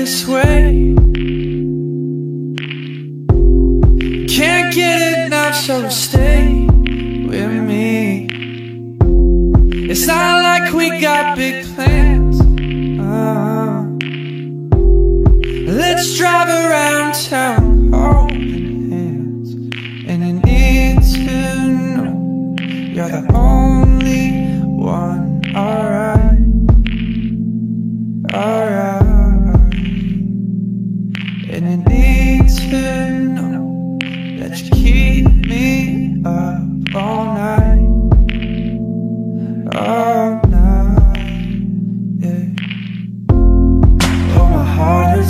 this way. Can't get enough, so stay with me. It's not like we got big plans. Uh, Let's drive around town holding hands. And I need to know you're the only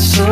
so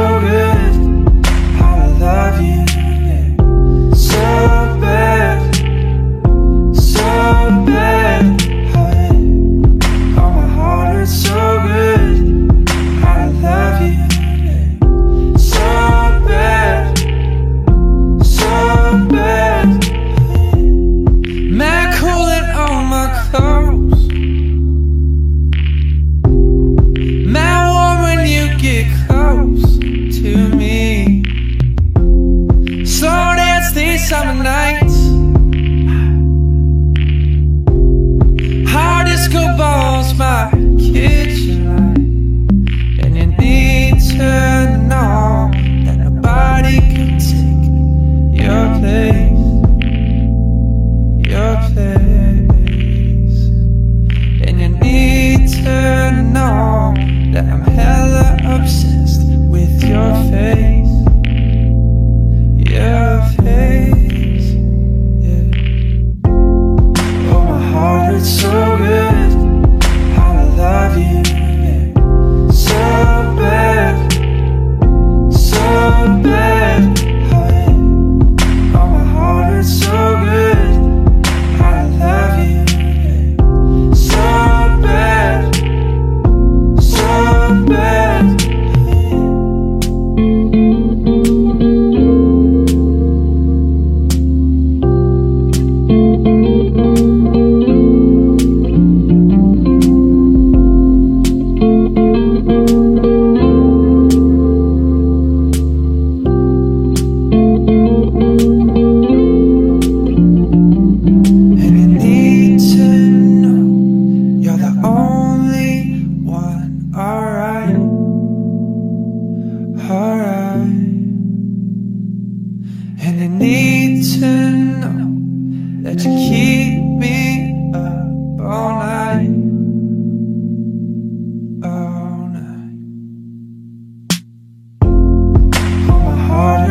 that obsessed.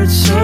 heart so